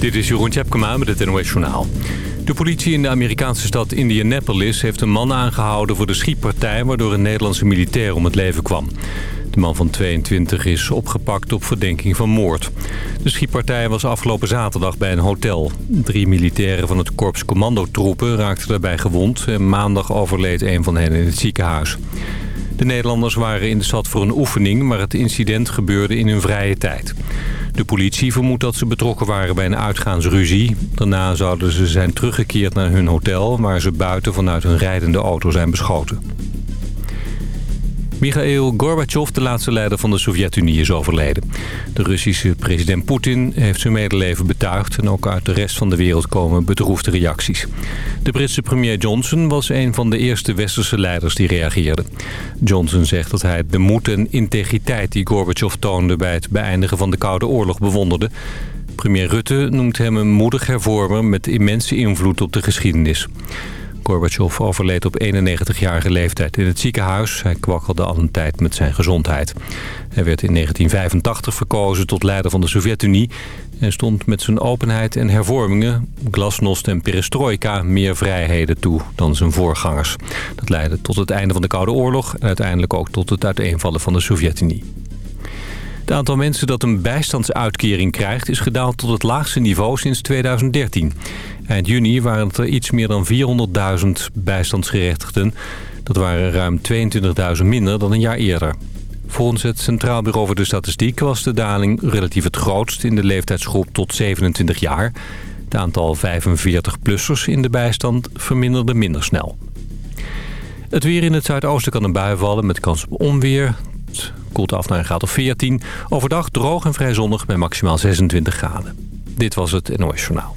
Dit is Jeroen Tjepkema met het NOS Journaal. De politie in de Amerikaanse stad Indianapolis heeft een man aangehouden voor de schietpartij... waardoor een Nederlandse militair om het leven kwam. De man van 22 is opgepakt op verdenking van moord. De schietpartij was afgelopen zaterdag bij een hotel. Drie militairen van het korps commandotroepen raakten daarbij gewond... en maandag overleed een van hen in het ziekenhuis. De Nederlanders waren in de stad voor een oefening... maar het incident gebeurde in hun vrije tijd. De politie vermoedt dat ze betrokken waren bij een uitgaansruzie. Daarna zouden ze zijn teruggekeerd naar hun hotel... waar ze buiten vanuit hun rijdende auto zijn beschoten. Mikhail Gorbachev, de laatste leider van de Sovjet-Unie, is overleden. De Russische president Poetin heeft zijn medeleven betuigd... en ook uit de rest van de wereld komen bedroefde reacties. De Britse premier Johnson was een van de eerste westerse leiders die reageerden. Johnson zegt dat hij de moed en integriteit die Gorbachev toonde... bij het beëindigen van de Koude Oorlog bewonderde. Premier Rutte noemt hem een moedig hervormer met immense invloed op de geschiedenis. Gorbachev overleed op 91-jarige leeftijd in het ziekenhuis. Hij kwakkelde al een tijd met zijn gezondheid. Hij werd in 1985 verkozen tot leider van de Sovjet-Unie... en stond met zijn openheid en hervormingen, glasnost en perestroika... meer vrijheden toe dan zijn voorgangers. Dat leidde tot het einde van de Koude Oorlog... en uiteindelijk ook tot het uiteenvallen van de Sovjet-Unie. Het aantal mensen dat een bijstandsuitkering krijgt... is gedaald tot het laagste niveau sinds 2013. Eind juni waren het er iets meer dan 400.000 bijstandsgerechtigden. Dat waren ruim 22.000 minder dan een jaar eerder. Volgens het Centraal Bureau voor de Statistiek was de daling relatief het grootst in de leeftijdsgroep tot 27 jaar. Het aantal 45-plussers in de bijstand verminderde minder snel. Het weer in het zuidoosten kan een bui vallen met kans op onweer. Het koelt af naar een graad of 14. Overdag droog en vrij zonnig bij maximaal 26 graden. Dit was het NOS Journaal.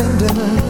Surrender.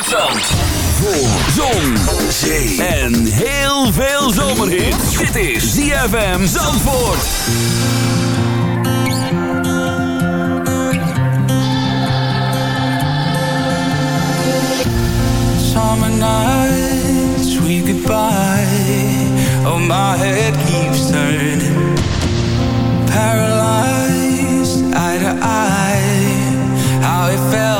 Het zand. Voor zon, zee en heel veel zomerhit. Dit is ZFM Zandvoort. summer night, sweet goodbye. Oh, my head keeps turning, paralyzed, eye to eye. How it felt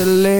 to live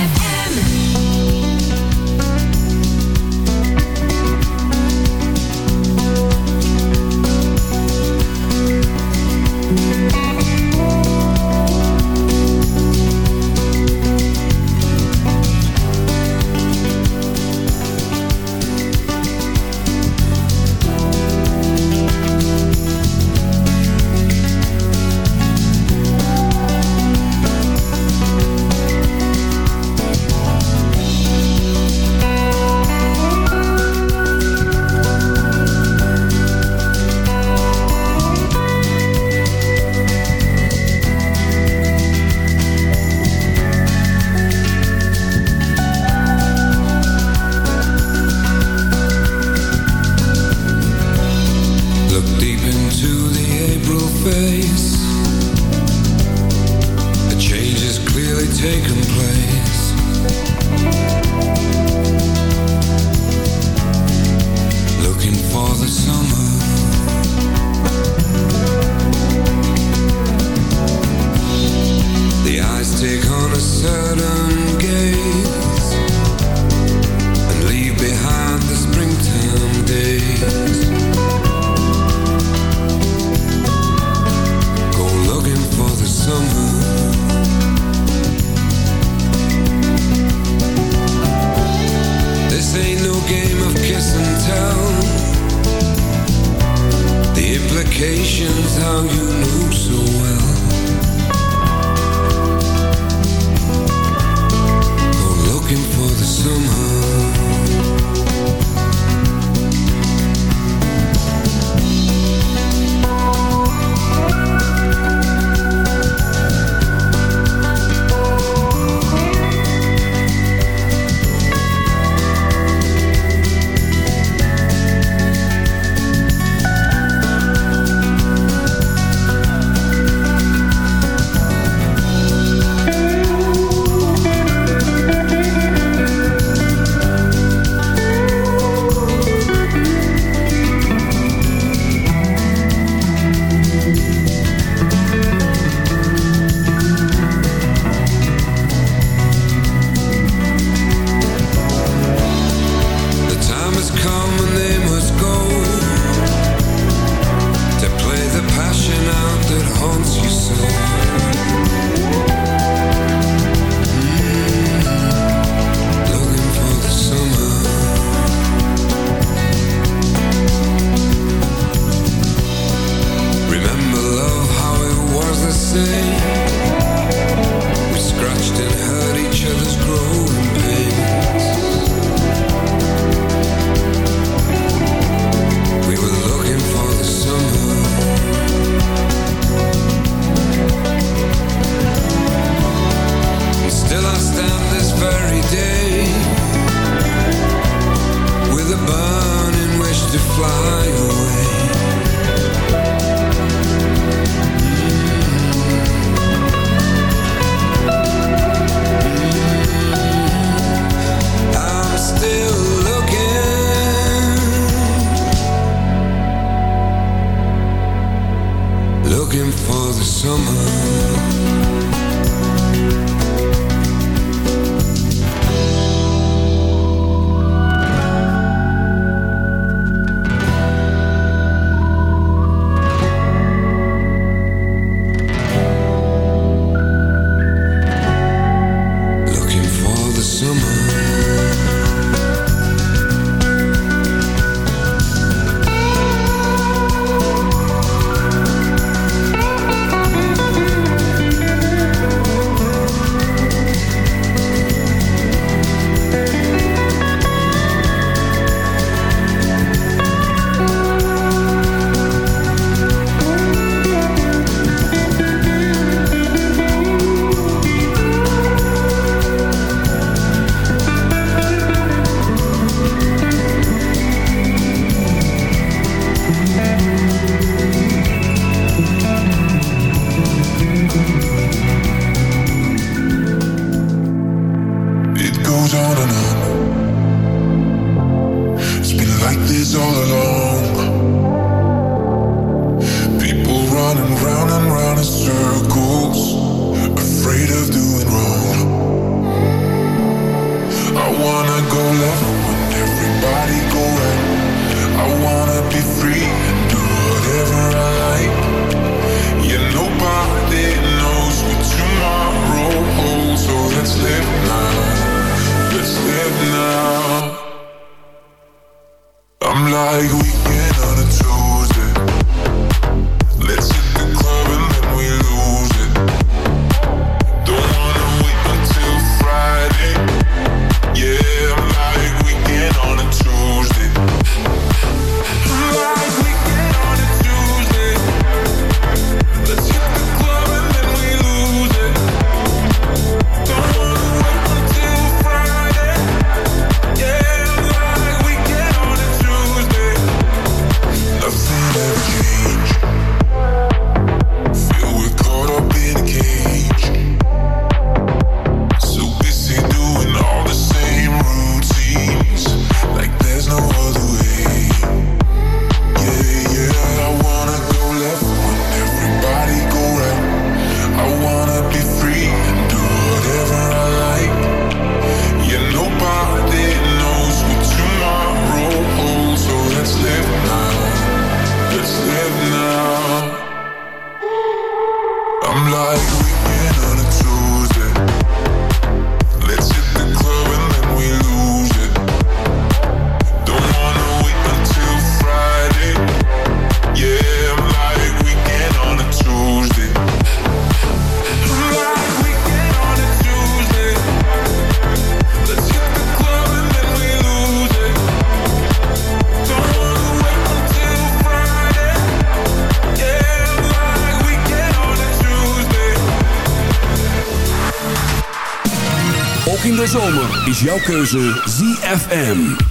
Jouw keuze ZFM.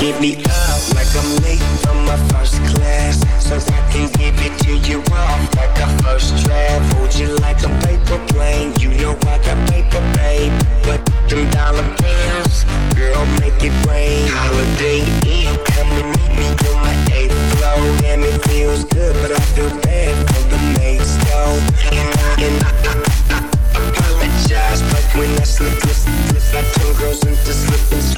Give me up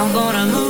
I'm gonna